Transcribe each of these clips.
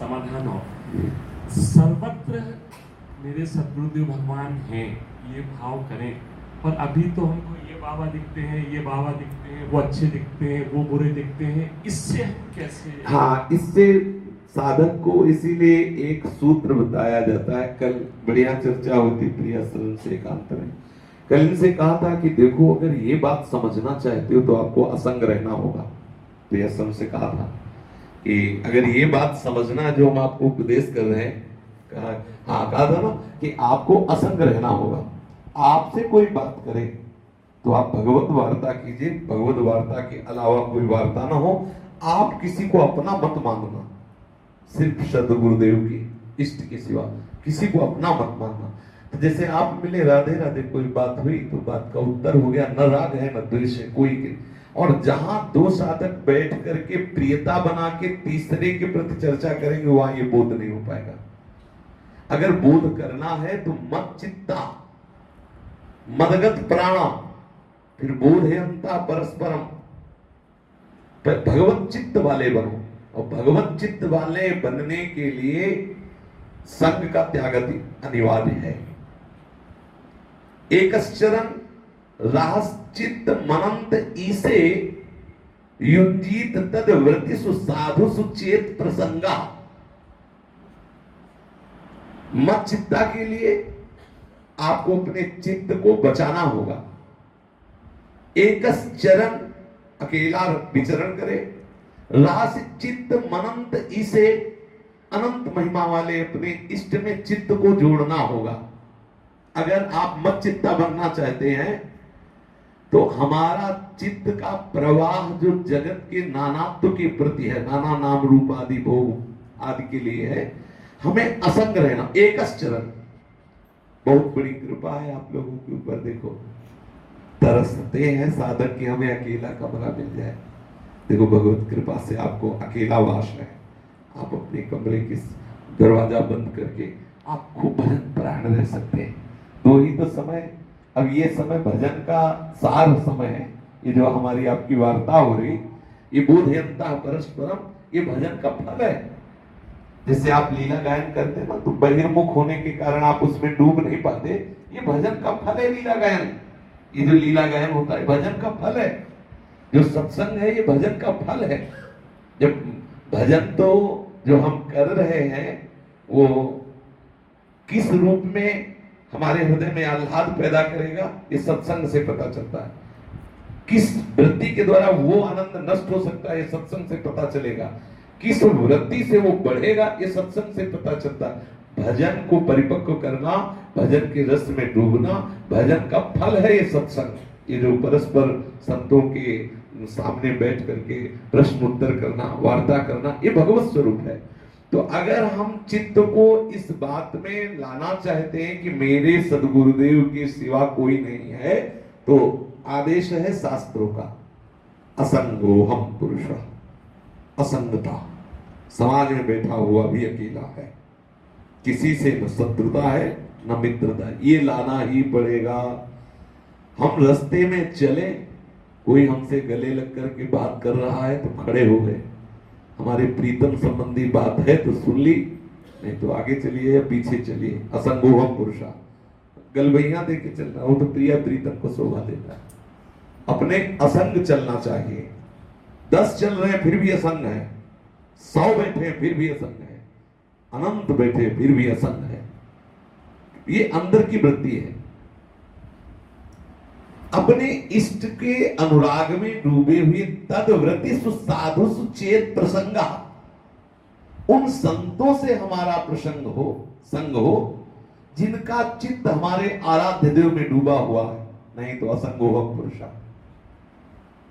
समाधान हो। सर्वत्र मेरे सदगुरुदेव भगवान हैं, ये भाव करें। पर अभी तो हमको ये बाबा दिखते हैं, ये बाबा दिखते हैं, वो अच्छे दिखते हैं, वो बुरे दिखते हैं। इससे हम कैसे हाँ इससे साधक को इसीलिए एक सूत्र बताया जाता है। कल बढ़िया चर्चा होती प्रिया सरल से एकांत में। कल इनसे कहा था कि देखो, अगर ये बात समझना चाहते हो तो आपको असंग रहना होगा। प्रिया सरल से कहा था। कि अगर ये बात समझना जो हम आपको उपदेश कर रहे हैं, कहा हाँ कहा था ना कि आपको असंग रहना होगा। आपसे कोई बात करे तो आप भगवत वार्ता कीजिए। भगवत वार्ता के अलावा कोई वार्ता ना हो। आप किसी को अपना मत मानना। सिर्फ़ सदगुरुदेव की इष्ट के सिवा किसी को अपना मत मानना। तो जैसे आप मिले राधे राधे कोई बात हुई तो बात का उत्तर हो गया। न राग है, न द्वेष है, कोई के और जहाँ दो साधक बैठ करके प्रियता बना के तीसरे के प्रति चर्चा करेंगे, वहाँ ये बोध नहीं हो पाएगा। अगर बोध करना है तो मत चित्ता, मदगत प्राणा फिर बोध है अंता परस्परम। पर भगवत चित्त वाले बनो, और भगवत चित्त वाले बनने के लिए संघ का त्याग अनिवार्य है। एक चरण रास चित्त मनंत ईसे युंजीत तद वृत्ति सुसाधु सुचेत प्रसंगा। मत चित्ता के लिए आपको अपने चित्त को बचाना होगा। एक चरण, अकेला विचरण करे। रास चित्त मनंत इसे अनंत महिमा वाले अपने इष्ट में चित्त को जोड़ना होगा। अगर आप मत चित्ता बनना चाहते हैं तो हमारा चित्त का प्रवाह जो जगत के नानात्व के प्रति है, नाना नाम रूप आदि, भोग आदि के लिए है, हमें असंग रहना एक चरण। बहुत बड़ी कृपा है आप लोगों के ऊपर, देखो। तरसते हैं साधक की हमें अकेला कमरा मिल जाए। देखो भगवत कृपा से आपको अकेला वास है। आप अपने कमरे की दरवाज़ा बंद करके आप खूब भजन, प्राण रह सकते हैं। दो ही तो समय अब ये समय भजन का सार समय है। ये जो हमारी आपकी वार्ता हो रही, ये बोधयंता परस्परम ये भजन का फल है। जैसे आप लीला गायन करते ना तो बहिर्मुख होने के कारण आप उसमें डूब नहीं पाते। ये भजन का फल है लीला गायन। ये जो लीला गायन होता है, भजन का फल है। जो सत्संग है, ये भजन का फल है। जब भजन तो जो हम कर रहे हैं, वो किस रूप में हमारे हृदय में आह्लाद पैदा करेगा, ये सत्संग से पता चलता है। किस वृत्ति के द्वारा वो आनंद नष्ट हो सकता है सत्संग से पता चलेगा। किस वृत्ति से वो बढ़ेगा, ये सत्संग से पता चलता है। भजन को परिपक्व करना, भजन के रस में डूबना, भजन का फल है ये सत्संग। ये जो परस्पर संतों के सामने बैठ करके प्रश्न उत्तर करना, वार्ता करना, ये भगवत स्वरूप है। तो अगर हम चित्त को इस बात में लाना चाहते हैं कि मेरे सदगुरुदेव के सिवा कोई नहीं है तो आदेश है शास्त्रों का। असंगो हम पुरुष। असंगता। समाज में बैठा हुआ भी अकेला है। किसी से न शत्रुता है, न मित्रता। ये लाना ही पड़ेगा। हम रास्ते में चले, कोई हमसे गले लग करके बात कर रहा है तो खड़े हो गए। हमारे प्रीतम संबंधी बात है तो सुन ली, नहीं तो आगे चलिए या पीछे चलिए। असंगो हम पुरुषा गलबैया दे के चलना, वो तो प्रिया प्रीतम को शोभा देता है। अपने असंग चलना चाहिए। दस चल रहे हैं, फिर भी असंग है। सौ बैठे हैं, फिर भी असंग है। अनंत बैठे फिर भी असंग है। ये अंदर की वृत्ति है। अपने इष्ट के अनुराग में डूबे हुए तद वृत्ति सुसाधु सुचेत प्रसंगा। उन संतों से हमारा प्रसंग हो, संग हो, जिनका चित्त हमारे आराध्य देव में डूबा हुआ है। नहीं तो असंग हो पुरुषा।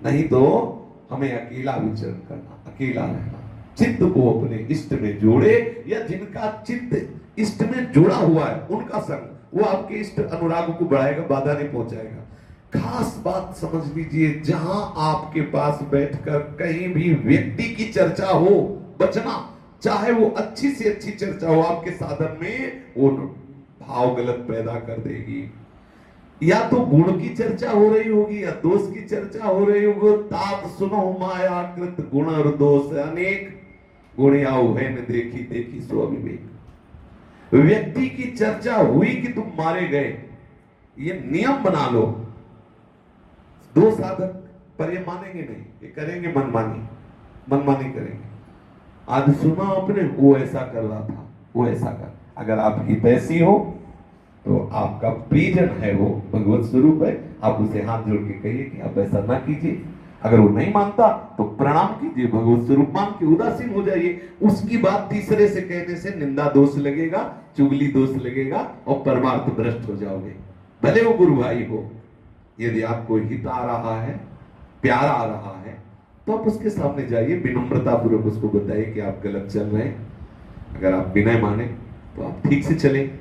नहीं तो हमें अकेला विचरण करना, अकेला रहना। चित्त को अपने इष्ट में जोड़े, या जिनका चित्त इष्ट में जोड़ा हुआ है, उनका संग, वो आपके इष्ट अनुराग को बढ़ाएगा, बाधा नहीं पहुंचाएगा। खास बात समझ लीजिए, जहाँ आपके पास बैठकर कहीं भी व्यक्ति की चर्चा हो, बचना, चाहे वो अच्छी से अच्छी चर्चा हो, आपके साधन में वो भाव गलत पैदा कर देगी। या तो गुण की चर्चा हो रही होगी, या दोष की चर्चा हो रही होगी तात सुनो माया कृत गुण और दोष, अनेक गुणिया देखी देखी, सो अविवेक। व्यक्ति की चर्चा हुई कि तुम मारे गए, ये नियम बना लो। दो साधक पर ये मानेंगे नहीं, ये करेंगे मनमानी मनमानी करेंगे। आज सुना आपने, वो ऐसा कर रहा था, वो ऐसा कर। अगर आप हितैषी हो तो आपका प्रियजन है वो, भगवत स्वरूप है, आप उसे हाथ जोड़ के कहिए कि आप ऐसा ना कीजिए। अगर वो नहीं मानता तो प्रणाम कीजिए, भगवत स्वरूप मान के उदासीन हो जाइए। उसकी बात तीसरे से कहने से निंदा दोष लगेगा, चुगली दोष लगेगा, और परमार्थ भ्रष्ट हो जाओगे। भले वो गुरु भाई हो। यदि आपको हित आ रहा है, प्यार आ रहा है तो आप उसके सामने जाइए विनम्रता पूर्वक उसको बताइए कि आप गलत चल रहे हैं। अगर आप विनय माने तो आप ठीक से चलें।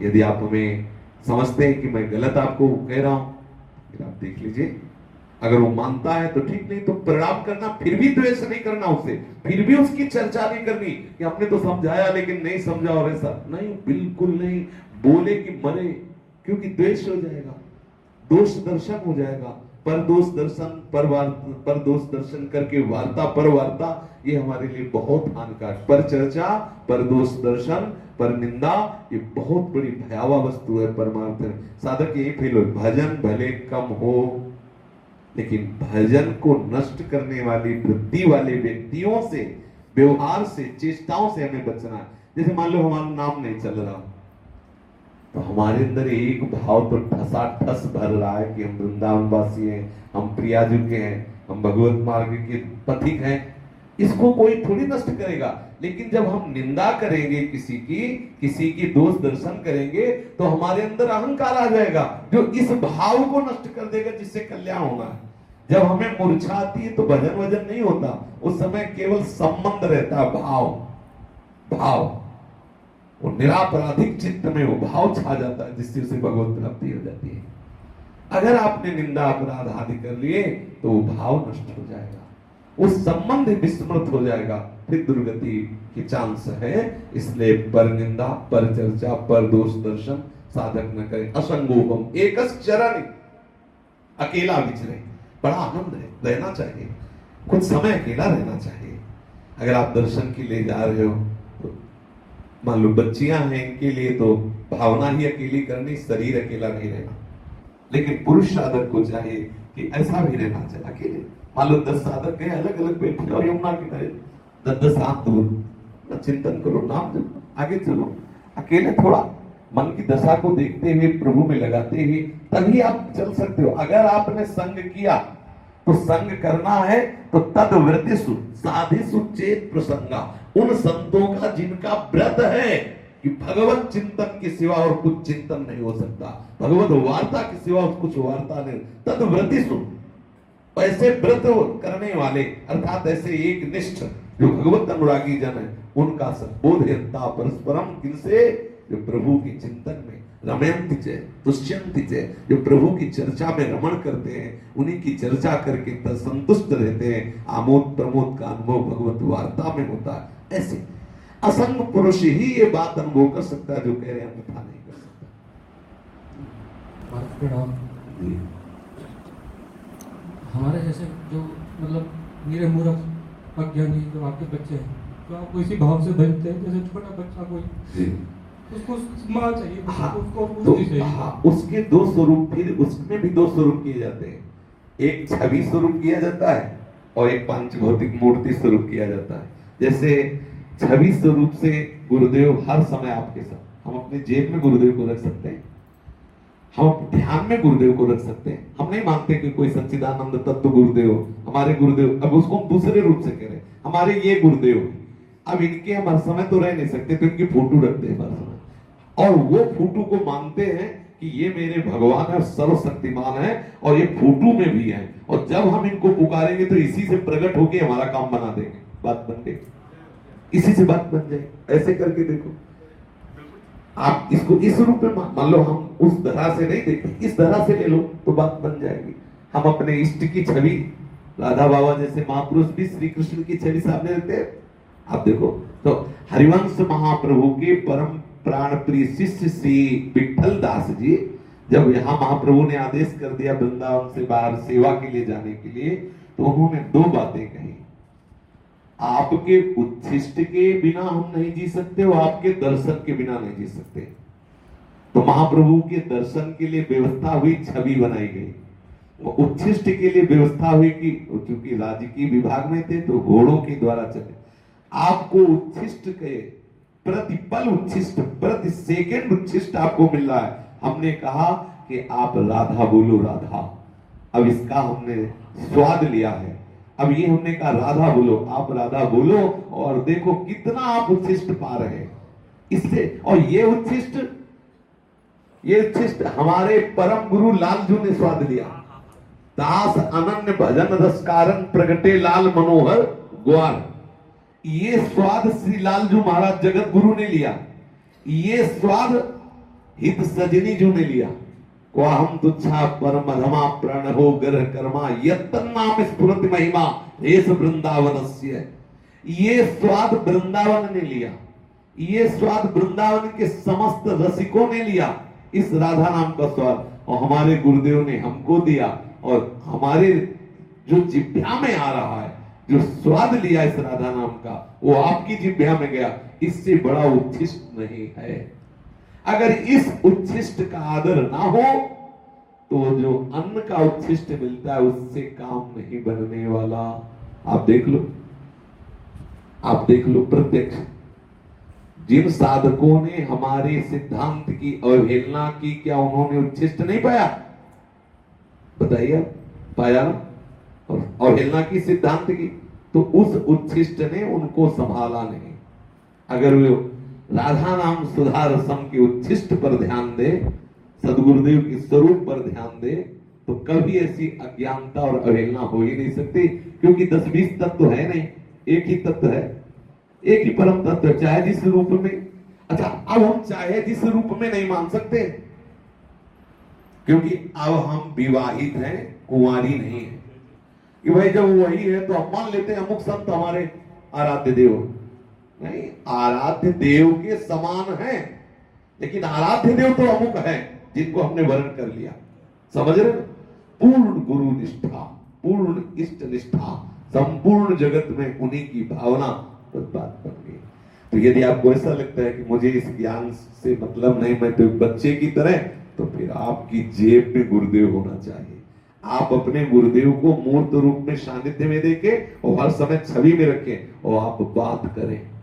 यदि आप हमें समझते हैं कि मैं गलत आपको कह रहा हूँ, फिर आप देख लीजिए। अगर वो मानता है तो ठीक, नहीं तो प्रणाम करना, फिर भी द्वेष नहीं करना उसे। फिर भी उसकी चर्चा नहीं करनी कि हमने तो समझाया लेकिन नहीं समझा और ऐसा। नहीं, बिल्कुल नहीं। बोले कि मरे, क्योंकि द्वेष हो जाएगा। दोष दर्शन हो जाएगा। पर दोष दर्शन पर पर दोष दर्शन करके वार्ता, पर वार्ता, ये हमारे लिए बहुत हानिकारक। पर चर्चा, पर दोष दर्शन पर निंदा, ये बहुत बड़ी भयावह वस्तु है, परमार्थ साधक यही फील हो, भजन भले कम हो, लेकिन भजन को नष्ट करने वाली वृद्धि वाले व्यक्तियों से, व्यवहार से, चेष्टाओं से हमें बचना है। जैसे मान लो हमारा नाम नहीं चल रहा। तो हमारे अंदर एक भाव तो ठसा ठस भर रहा है कि हम वृंदावन वासी हैं, हम प्रियाजु के हैं, हम भगवत मार्ग के पथिक हैं। इसको कोई थोड़ी नष्ट करेगा। लेकिन जब हम निंदा करेंगे किसी की किसी की दोष दर्शन करेंगे तो हमारे अंदर अहंकार आ जाएगा, जो इस भाव को नष्ट कर देगा जिससे कल्याण होना है। जब हमें मूर्छा आती है तो भजन वज़न नहीं होता। उस समय केवल संबंध रहता है, भाव। भाव। वो निरापराधिक चित्त में वो भाव छा जाता है, जिससे उसे भगवत प्राप्ति हो जाती है। अगर आपने निंदा अपराध आदि कर लिए तो वो भाव नष्ट हो जाएगा। वो संबंध विस्मृत हो जाएगा। फिर दुर्गति की चांस है। इसलिए पर निंदा, पर चर्चा, पर दोष दर्शन, साधक न करें। असंगोपम एक चरण। अकेला विचरे। बड़ा आनंद है। रहना चाहिए। कुछ समय अकेला रहना चाहिए। अगर आप दर्शन के लिए जा रहे हो मान लो बच्चियाँ हैं इनके लिए तो भावना ही अकेली करनी, शरीर अकेला नहीं रहना। लेकिन पुरुष साधक को चाहिए कि ऐसा भी रहना चाहिए अकेले। मान लो दस साधक गए अलग अलग बैठे और यमुना किनारे दस दस हाथ दूर चिंतन करो, नाम जब आगे चलो। अकेले थोड़ा मन की दशा को देखते हुए, प्रभु में लगाते हुए, तभी आप चल सकते हो। अगर आपने संग किया तो संग करना है तो तद व्रतिसु साधिसु चेत प्रसंगा। उन संतों का जिनका व्रत है कि भगवत चिंतन के सिवा और कुछ चिंतन नहीं हो सकता। भगवत वार्ता के सिवा और कुछ वार्ता नहीं। तद व्रतिसु ऐसे व्रत करने वाले, अर्थात ऐसे एक निष्ठ, जो भगवत अनुरागी जन है, उनका संबोधता परस्परम किनसे? जो प्रभु के चिंतन में रमयंती चे तुष्यंती चे जो प्रभु की चर्चा में रमण करते हैं, उन्हीं की चर्चा करके संतुष्ट रहते हैं। आमोद प्रमोद का अनुभव भगवत वार्ता में होता है। ऐसे। असंग पुरुष ही ये बात अनुभव कर सकता है जो कह रहे हैं अन्यथा नहीं कर सकता। हमारे जैसे जो मतलब मेरे मूर्ख अज्ञानी जो आपके बच्चे हैं तो आपको इसी भाव से भजते हैं जैसे छोटा बच्चा कोई। उसको चाहिए हाँ, उसको तो, चाहिए। हाँ, उसके दो स्वरूप फिर उसमें भी दो स्वरूप किए जाते हैं। एक छवि स्वरूप किया जाता है और एक पंच भौतिक मूर्ति स्वरूप किया जाता है। जैसे छवि स्वरूप से गुरुदेव हर समय आपके साथ। हम अपने जेब में गुरुदेव को रख सकते हैं। हम ध्यान में गुरुदेव को रख सकते हैं। हम नहीं मानते कि कोई सच्चिदानंद तत्व गुरुदेव, हमारे गुरुदेव, अब उसको हम दूसरे रूप से कह रहे हैं। हमारे ये गुरुदेव अब इनके हम हर समय तो रह नहीं सकते तो इनकी फ़ोटो रखते हैं हर समय। और वो फूटू को मानते हैं कि ये मेरे भगवान है, सर्वशक्तिमान है, और ये फूटू में भी है। और जब हम इनको पुकारेंगे तो इसी से प्रकट होके हमारा काम बना देंगे। बात बन गई। इसी से बात बन जाए। ऐसे करके देखो। आप इसको इस रूप में मान लो हम उस तरह से नहीं देखते, इस तरह से ले लो तो बात बन जाएगी। हम अपने इष्ट की छवि, राधा बाबा जैसे महापुरुष भी श्री कृष्ण की छवि सामने रखते हैं। आप देखो तो हरिवंश महाप्रभु के परम प्राण प्रिय शिष्य श्री विठल दास जी, जब यहाँ महाप्रभु ने आदेश कर दिया वृंदावन से बाहर सेवा के लिए जाने के लिए तो उन्होंने दो बातें कही। आपके उच्छिष्ट के बिना हम नहीं जी सकते और आपके दर्शन के बिना नहीं जी सकते। तो महाप्रभु के दर्शन के लिए व्यवस्था हुई, छवि बनाई गई। उच्छिष्ट के लिए व्यवस्था हुई कि चूँकि राजकीय विभाग में थे तो घोड़ों के द्वारा चले। आपको उच्छिष्ट के प्रतिपल उच्छिष्ट, प्रति सेकेंड उच्छिष्ट आपको मिल रहा है। हमने कहा कि आप राधा बोलो, राधा। अब इसका हमने स्वाद लिया है। अब ये हमने कहा, राधा बोलो, आप राधा बोलो और देखो कितना आप उच्छिष्ट पा रहे हैं। इससे, और ये उच्छिष्ट ये उच्छिष्ट हमारे परम गुरु लालजू ने स्वाद लिया। दास अनन्य भजन रस कारण प्रगटे लाल मनोहर ग्वार ये स्वाद श्री लालजू महाराज जगत गुरु ने लिया। ये स्वाद हित सजनी जू ने लिया। क्वाहम तुच्छा परम धमा प्रण हो ग्रह कर्मा नाम स्फुरत महिमा रेस वृंदावन ये स्वाद वृंदावन ने लिया, ये स्वाद वृंदावन के समस्त रसिकों ने लिया, इस राधा नाम का स्वाद। और हमारे गुरुदेव ने हमको दिया, और हमारे जो जिभ्या में आ रहा है, जो स्वाद लिया इस राधा नाम का, वो आपकी जिभ्या में गया, इससे बड़ा उच्छिष्ट नहीं है। अगर इस उच्छिष्ट का आदर ना हो तो जो अन्न का उच्छिष्ट मिलता है, उससे काम नहीं बनने वाला। आप देख लो। आप देख लो प्रत्यक्ष। जिन साधकों ने हमारे सिद्धांत की अवहेलना की, क्या उन्होंने उच्छिष्ट नहीं पाया? बताइए पाया और अवहेलना की सिद्धांत की तो उस उच्छिष्ट ने उनको संभाला नहीं। अगर वे राधा नाम सुधार सम के उच्छिष्ट पर ध्यान दे, सदगुरुदेव के स्वरूप पर ध्यान दे तो कभी ऐसी अज्ञानता और अवहेलना हो ही नहीं सकती, क्योंकि दस बीस तत्व तो है नहीं, एक ही तत्व है, एक ही परम तत्व, चाहे जिस रूप में। अच्छा अब हम चाहे जिस रूप में नहीं मान सकते, क्योंकि अब हम विवाहित हैं, कुंवारी नहीं है। कि भाई जब वही है तो हम मान लेते हैं अमुक संत हमारे आराध्य देव। नहीं, आराध्य देव के समान है। लेकिन आराध्य देव तो अमुक है, जिनको हमने वर्ण कर लिया। समझ रहे पूर्ण गुरु निष्ठा, पूर्ण इष्ट निष्ठा, संपूर्ण जगत में उन्हीं की भावना बात बन गई। तो यदि आपको ऐसा लगता है कि मुझे इस ज्ञान से मतलब नहीं, मैं तो बच्चे की तरह तो फिर आपकी जेब में गुरुदेव होना चाहिए। आप अपने गुरुदेव को मूर्त रूप में सानिध्य में देखें और हर समय छवि में रखें और आप बात करें।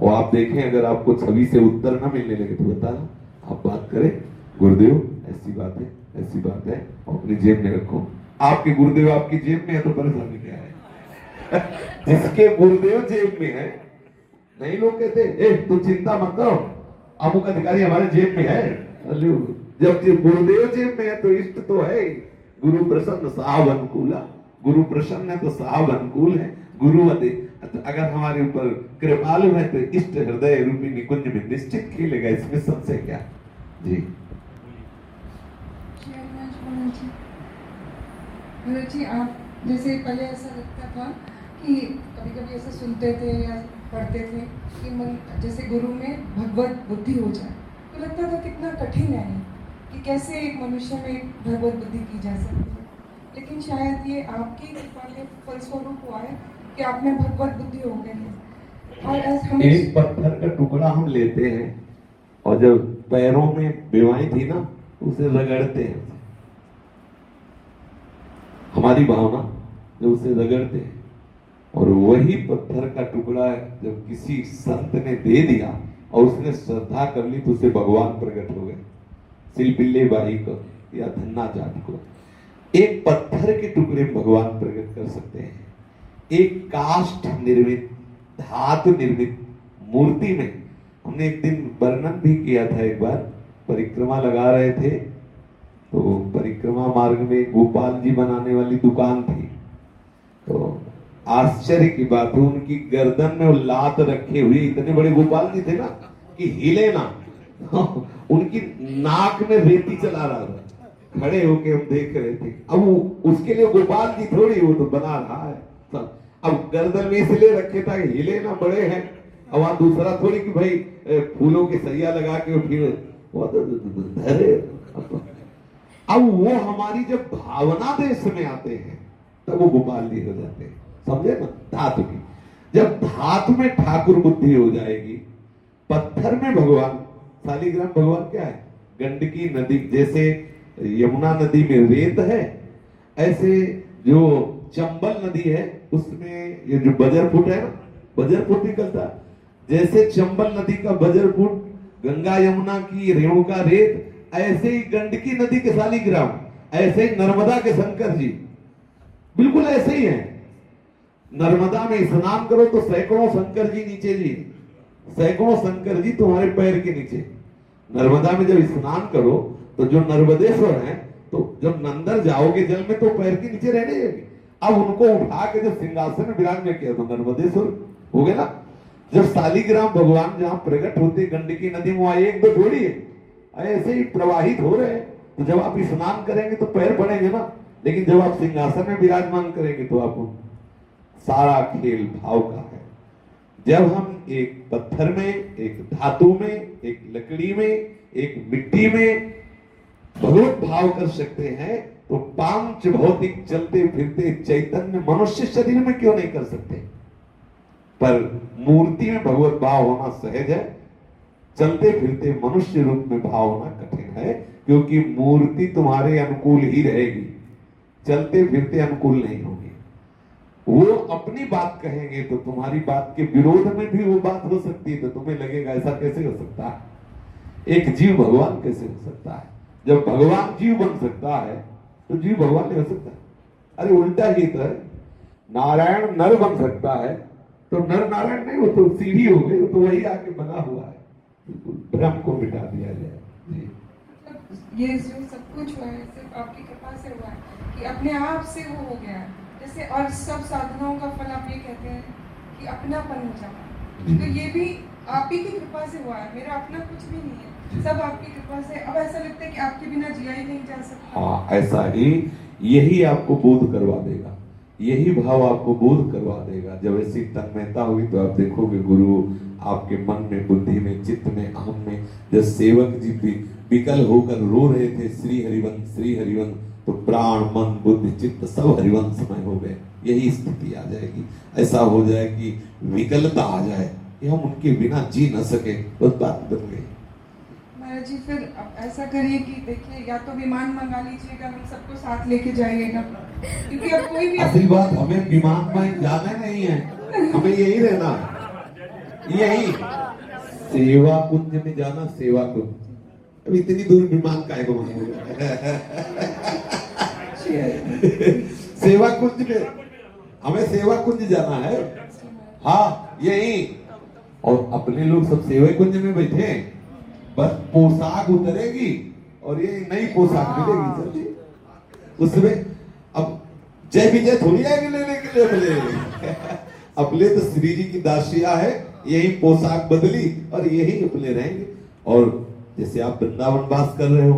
और आप देखें अगर आपको छवि से उत्तर ना मिलने लगे तो बताना आप बात करें। गुरुदेव ऐसी बात है ऐसी बात है। और अपनी जेब में रखो। आपके गुरुदेव आपकी जेब में है तो परेशानी क्या है? जिसके गुरुदेव जेब में है नहीं लोग कहते ए तू चिंता मत करो। अमुक अधिकारी हमारे जेब में है। जब गुरुदेव जेब में है तो इष्ट तो है गुरु प्रसन्न साहब अनुकूला गुरु प्रसन्न है तो साहब अनुकूल है। गुरु अगर हमारे ऊपर कृपालु है तो इष्ट हृदय रूपी निकुंज में निश्चित खेलेगा इसमें सबसे क्या? जी। जी आप जैसे पहले ऐसा लगता था कि कभी कभी ऐसा सुनते थे या पढ़ते थे कि मन, जैसे गुरु में भगवत बुद्धि हो जाए तो लगता था कितना कठिन है कि कैसे एक मनुष्य में भगवत बुद्धि की जा सकती है। लेकिन शायद ये आपकी कृपा के फलस्वरूप हुआ है कि आप में भगवत बुद्धि हो गई है। और हम एक पत्थर का टुकड़ा हम लेते हैं और जब पैरों में बीमारी थी ना, उसे रगड़ते हैं। हमारी भावना जब उसे रगड़ते हैं। और वही पत्थर का टुकड़ा जब किसी संत ने दे दिया और उसने श्रद्धा कर ली तो उसे भगवान प्रकट हो गए। सिलपिल्ले बाई को या धन्ना जाति को। एक पत्थर के टुकड़े भगवान प्रकट कर सकते हैं। एक काष्ठ निर्मित, धातु निर्मित मूर्ति में। हमने एक दिन वर्णन भी किया था एक बार, परिक्रमा लगा रहे थे। तो परिक्रमा मार्ग में गोपाल जी बनाने वाली दुकान थी। तो आश्चर्य की बात है, उनकी गर्दन में वो लात रखे हुए इतने बड़े गोपाल जी थे ना, कि हिले ना। उनकी नाक में रेती चला रहा था। खड़े होके हम देख रहे थे, अब उसके लिए गोपाल जी थोड़ी वो तो बना रहा है। अब गर्दन में इसलिए रखे था हिले ना बड़े हैं। अब वहाँ दूसरा थोड़ी कि भाई फूलों की सैया लगा के फिर वो तो धरे। अब वो हमारी जब भावना देश में आते हैं, तब वो गोपाल हो जाते हैं। समझे ना? धातु की जब धातु में ठाकुर बुद्धि हो जाएगी, पत्थर में भगवान। शालीग्राम भगवान क्या है? गंडकी नदी, जैसे यमुना नदी में रेत है, ऐसे जो चंबल नदी है, उसमें ये जो बजरपुट है ना बजरपुट निकलता जैसे चंबल नदी का बजरपुट गंगा यमुना की रेणु का रेत, ऐसे ही गंडकी नदी के शालिग्राम, ऐसे ही नर्मदा के शंकर जी। बिल्कुल ऐसे ही है। नर्मदा में स्नान करो तो सैकड़ों शंकर जी नीचे जी। सैकड़ों शंकर जी तुम्हारे पैर के नीचे। नर्मदा में जब स्नान करो तो जो नर्मदेश्वर है तो जब नंदर जाओगे जल में तो पैर के नीचे रहने जाएँगे अब उनको उठा के जब सिंहासन में विराज किया तो नर्मदेश्वर, हो गए ना? जब शालिग्राम भगवान जहाँ प्रकट होते, गंडकी नदी में एक दो है। ऐसे ही प्रवाहित हो रहे हैं। तो जब आप स्नान करेंगे तो पैर पड़ेंगे ना। लेकिन जब आप सिंहासन में विराजमान करेंगे तो आपको सारा खेल भाव का है। जब हम एक पत्थर में, एक धातु में, एक लकड़ी में, एक मिट्टी में भगवत भाव कर सकते हैं तो पाँच भौतिक चलते फिरते चैतन्य मनुष्य शरीर में क्यों नहीं कर सकते? पर मूर्ति में भगवत भाव होना सहज है। चलते फिरते मनुष्य रूप में भाव होना कठिन है, क्योंकि मूर्ति तुम्हारे अनुकूल ही रहेगी। चलते फिरते अनुकूल नहीं होगी। वो अपनी बात कहेंगे तो तुम्हारी बात के विरोध में भी वो बात हो सकती है तो तुम्हें लगेगा ऐसा कैसे हो सकता है? एक जीव भगवान कैसे हो सकता है? जब भगवान जीव बन सकता है तो जीव भगवान नहीं हो सकता। अरे उल्टा ही तो नारायण नर बन सकता है तो नर नारायण नहीं वो तो सीढ़ी हो गई वो तो वही आके बना हुआ है। भ्रम को मिटा दिया जाए। ये जो सब कुछ हुआ है सिर्फ़ आपकी कृपा से हुआ है कि अपने आप से वो हो गया है। जैसे और सब साधनाओं का फल आप ये कहते हैं कि अपनापन हो जाना तो ये भी आप ही की कृपा से हुआ है मेरा अपना कुछ भी नहीं है। सब आपकी कृपा से। अब ऐसा लगता है कि आपके बिना जिया ही नहीं जा सकता। हाँ ऐसा ही। यही आपको बोध करवा देगा। यही भाव आपको बोध करवा देगा। जब ऐसी तन्मयता हुई तो आप देखोगे, गुरु, आपके मन में, बुद्धि में, चित्त में, अहम में, जब सेवक जी भी विकल होकर रो रहे थे श्री हरिवंश श्री हरिवंश तो प्राण, मन, बुद्धि, चित्त सब हरिवंशमय हो गए। यही स्थिति आ जाएगी। ऐसा हो जाए कि विकलता आ जाए कि हम उनके बिना जी न सके। बस बात बन गई। महाराज जी, फिर ऐसा करिए कि देखिए, या तो विमान मंगा लीजिएगा, हम सबको साथ लेके जाइएगा। क्योंकि अब कोई भी असली बात, हमें विमान में जाना नहीं है। हमें यही रहना यही। सेवा कुंज में जाना, सेवा कुंज। अब इतनी दूर विमान का को सेवा कुंज में हमें सेवा कुंज जाना है। हाँ यही। और अपने लोग सब सेवा कुंज में बैठे हैं। बस पोशाक उतरेगी और ये नई पोशाक मिलेगी सर जी उसमें अब जय विजय थोड़ी आएगी लेने के लिए अपने। अपने तो श्री जी की दासिया है यही पोशाक बदली और यही अपने रहेंगे। और जैसे आप वृंदावन वास कर रहे हो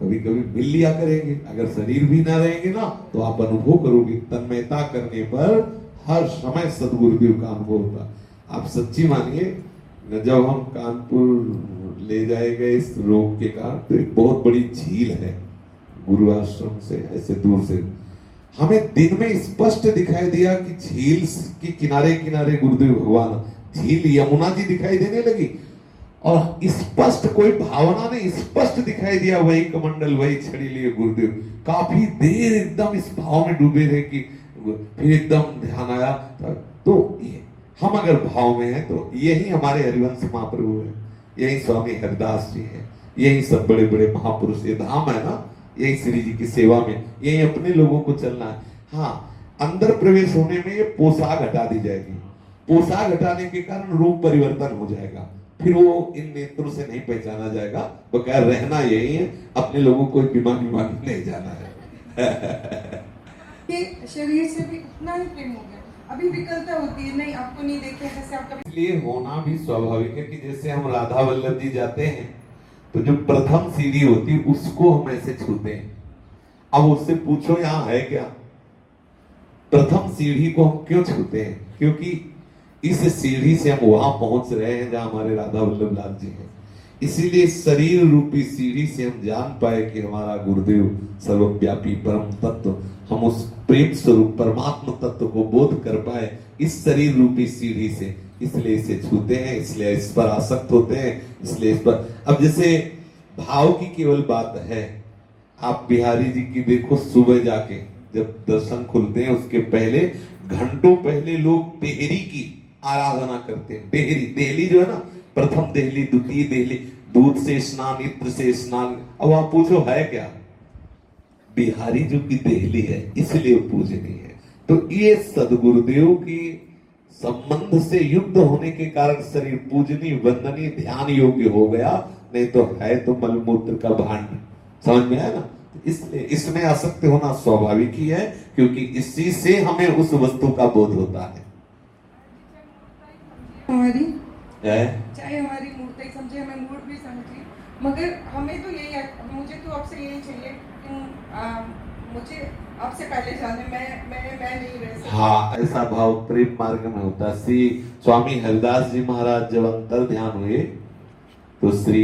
कभी कभी मिल लिया करेंगे। अगर शरीर भी ना रहेंगे ना तो आप अनुभव करोगे। तन्मयता करने पर हर समय सदगुरुदेव का अनुभव होता। आप सच्ची मानिए जब हम कानपुर ले जाए गए इस रोग के कारण। तो एक बहुत बड़ी झील है गुरु आश्रम से, ऐसे दूर से। हमें दिन में स्पष्ट दिखाई दिया कि झील के किनारे किनारे गुरुदेव भगवान, झील यमुना जी दिखाई देने लगी। और स्पष्ट, कोई भावना नहीं, स्पष्ट दिखाई दिया, वही कमंडल, वही छड़ी लिए गुरुदेव। काफ़ी देर एकदम इस भाव में डूबे रहे कि फिर एकदम ध्यान आया। तो हम अगर भाव में हैं तो यही हमारे हरिवंश महाप्रभु है। यही स्वामी हरिदास जी है। यही सब बड़े बड़े महापुरुष ये धाम है ना? यही श्री जी की सेवा में, यही अपने लोगों को चलना है। हाँ अंदर प्रवेश होने में ये पोशाक हटा दी जाएगी। पोशाक हटाने के कारण रूप परिवर्तन हो जाएगा। फिर वो इन नेत्रों से नहीं पहचाना जाएगा। बगैर रहना यही है, अपने लोगों को बीमार बीमार नहीं जाना है। शरीर से भी उतना ही प्रेम हो गया। अभी विकलता होती है नहीं, आपको नहीं देखे जैसे आप कभी इसलिए होना भी स्वाभाविक है कि जैसे हम राधा वल्लभ जी जाते हैं तो जो प्रथम सीढ़ी होती है उसको हम ऐसे छूते हैं। अब उससे पूछो, यहाँ है क्या? प्रथम सीढ़ी को हम क्यों छूते हैं? क्योंकि इस सीढ़ी से हम वहाँ पहुँच रहे हैं, जहाँ हमारे राधा वल्लभ लाल जी हैं। इसीलिए शरीर रूपी सीढ़ी से हम जान पाए कि हमारा गुरुदेव सर्वव्यापी परम तत्व, हम उस प्रेम स्वरूप परमात्मा तत्व को बोध कर पाए, इस शरीर रूपी सीढ़ी से। इसलिए इसे छूते हैं, इसलिए इस पर आसक्त होते हैं, इसलिए इस पर। अब जैसे भाव की केवल बात है, आप बिहारी जी की देखो सुबह जाके, जब दर्शन खुलते हैं, उसके पहले, घंटों पहले लोग देहरी की आराधना करते हैं। देहरी, देहली जो है ना, प्रथम देहली, द्वितीय देहली, दूध से स्नान, इत्र से स्नान। अब आप पूछो, है क्या? बिहारी जो की देहली है इसलिए पूजनीय है। तो ये सदगुरुदेव की संबंध से युक्त होने के कारण शरीर पूजनी वंदनी ध्यान योग्य हो गया नहीं तो है तो मलमूत्र का भांड। समझ में आया ना? इसलिए इसमें आसक्त होना स्वाभाविक ही है क्योंकि इसी से हमें उस वस्तु का बोध होता है। हमारी चाहे हमारी मूर्ति समझे हमें मूड भी समझे मगर हमें तो यही मुझे तो आपसे यही चाहिए मुझे आपसे पहले जाने मैं मैं मैं नहीं रह हाँ ऐसा भाव प्रेम मार्ग में होता श्री स्वामी हरिदास जी महाराज जब अंतर ध्यान हुए तो श्री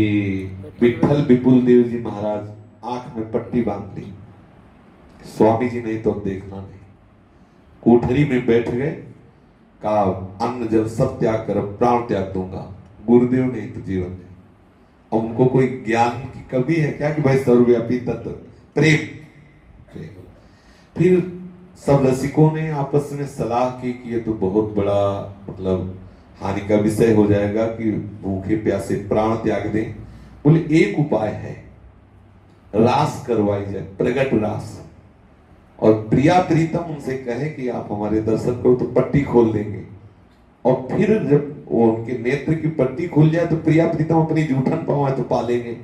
विठल विपुल देव जी महाराज आँख में पट्टी बाँध ली। स्वामी जी नहीं तो देखना नहीं। कोठरी में बैठ गए का अन्न जब सब त्याग कर प्राण त्याग दूँगा। गुरुदेव नहीं तो जीवन में उनको कोई ज्ञान की कमी है क्या कि भाई सर्वव्यापी तत्व? प्रेम। प्रेम। फिर सब रसिकों ने आपस में सलाह की कि ये तो बहुत बड़ा मतलब हानि का विषय हो जाएगा कि भूखे प्यासे प्राण त्याग दें। बोले, एक उपाय है। रास करवाई जाए, प्रगट रास। और प्रिया प्रीतम उनसे कहे कि आप हमारे दर्शन करो तो पट्टी खोल देंगे और फिर जब वो उनके नेत्र की पट्टी खुल जाए तो प्रिया प्रीतम अपनी जूठन पावे तो पालेंगे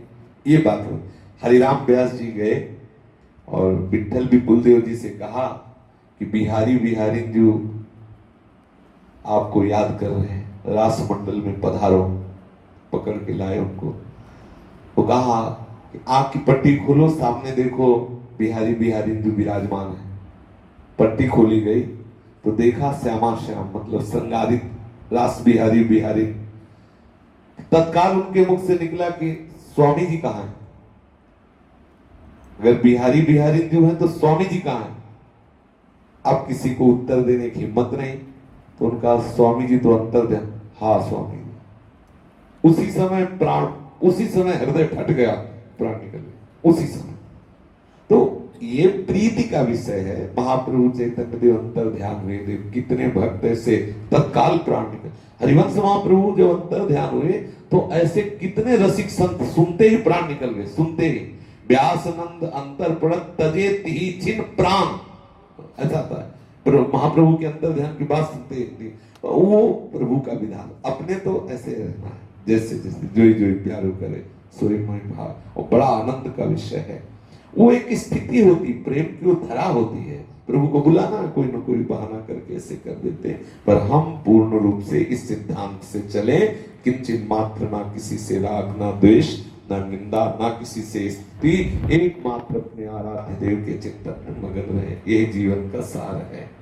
ये बात हो हरिराम व्यास जी गए। और विठल भी देव जी से कहा कि बिहारी बिहारी जो आपको याद कर रहे हैं रास मंडल में पधारो, पकड़ के लाए उनको। वो कहा कि आग की पट्टी खोलो, सामने देखो बिहारी बिहारी जो विराजमान है। पट्टी खोली गई तो देखा श्यामा श्याम मतलब संगारित रास बिहारी बिहारी। तत्काल उनके मुख से निकला कि स्वामी जी कहा है? अगर बिहारी बिहारी जो है तो स्वामी जी कहा है? अब किसी को उत्तर देने की हिम्मत नहीं तो उनका स्वामी जी तो अंतर ध्यान हा, स्वामी उसी समय प्राण, उसी समय हृदय ठट गया, प्राण निकल गया। उसी समय। तो ये प्रीति का विषय है। महाप्रभु चैतन्य देव अंतर ध्यान हुए, देव कितने भक्त ऐसे तत्काल प्राण निकल। हरिवंश महाप्रभु जब अंतर ध्यान हुए तो ऐसे कितने रसिक संत सुनते ही प्राण निकल गए, सुनते ही। व्यासनंद अंतर प्रणत तजे ही छिन प्राण। ऐसा था महाप्रभु के अंतर ध्यान की बात सुनते ही वो प्रभु का विधान। अपने तो ऐसे रहना है। जैसे जैसे जो जो प्यारो करे, सोई मोई भाव और बड़ा आनंद का विषय है। वो एक स्थिति होती, प्रेम की वो धरा होती है। प्रभु को बुलाना कोई ना कोई बहाना करके ऐसे कर देते। पर हम पूर्ण रूप से इस सिद्धांत से चले, किंचित मात्र ना किसी से राग, ना द्वेष ना निंदा, न किसी से स्तुति, एकमात्र अपने आराध्य देव के चिंतन में मगन रहे। यही जीवन का सार है।